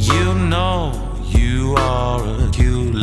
You know you are a cute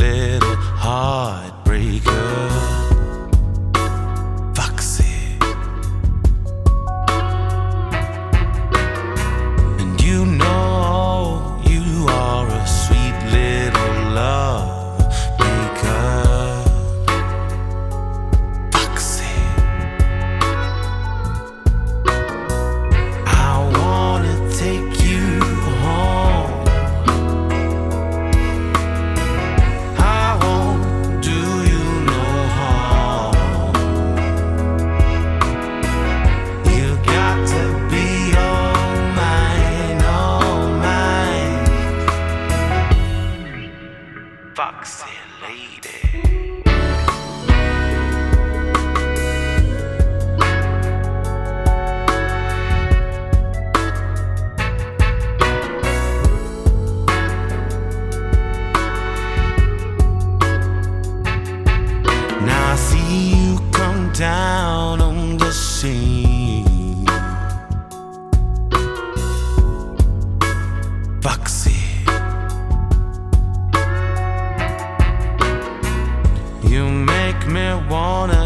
foxy lady. wanna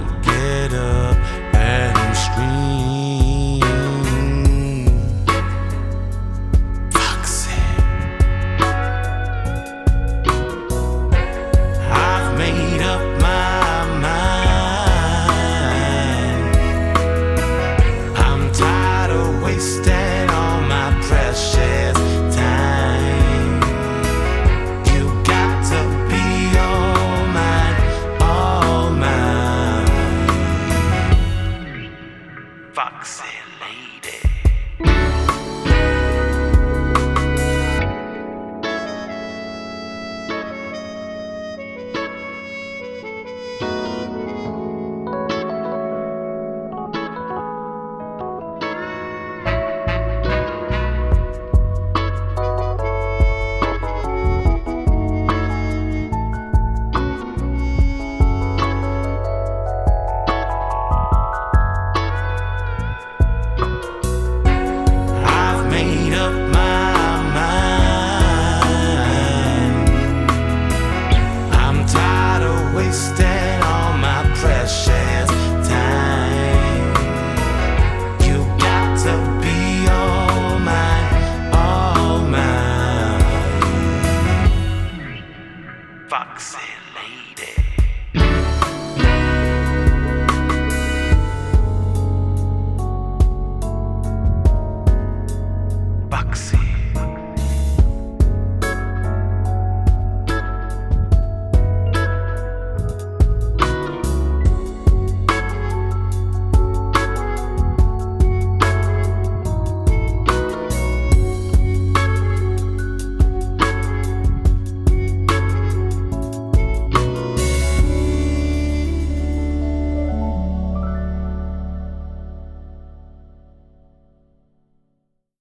Roxy.